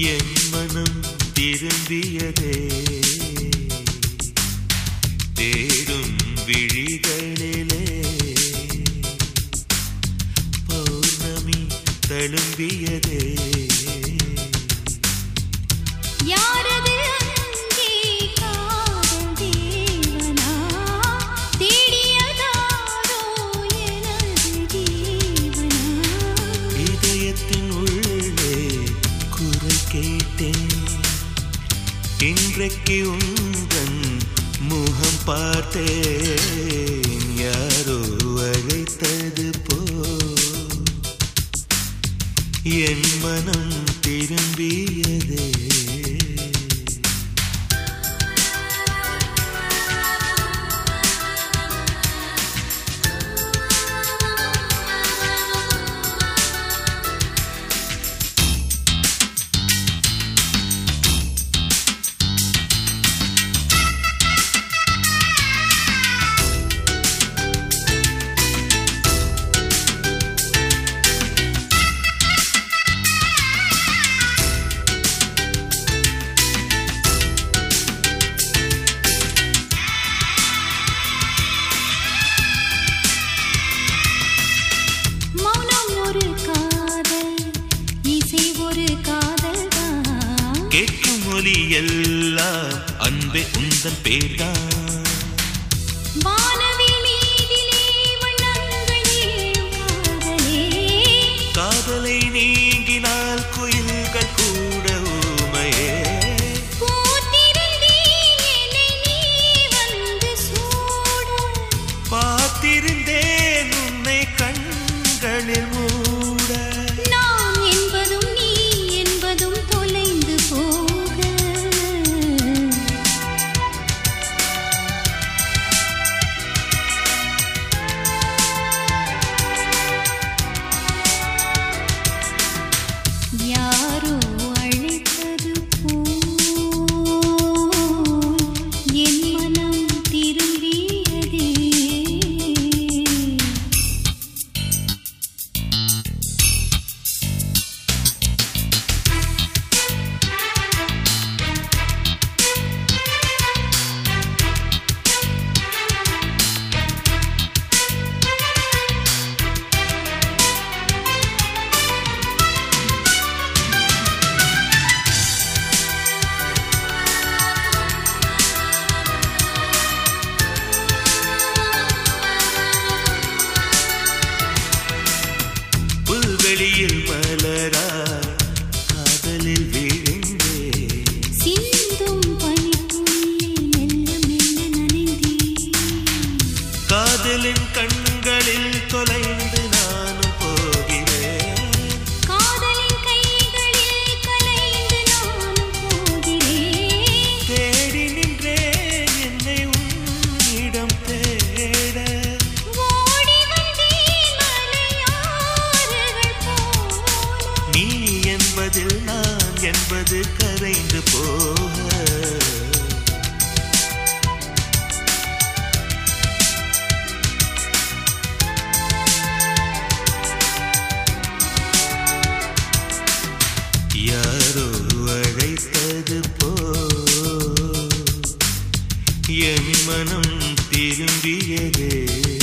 என் மனம் திரும்பியதே. தேடும் விழிகளிலே. பௌர்ணமி தழும்பியதே. யாரது இன்னைக்கு உந்தன் முகம் பார்த்தேன். யாரோ அழைத்தது போ என் மனம் திரும்பியதே. கேட்கும் ஒலி எல்லாம் அன்பே உந்தன் பேர்தான். சொர்க்கம் தேட நீ என்பதில் நான் என்பது கரைந்து போ. ತುಂಬಿಯದೆ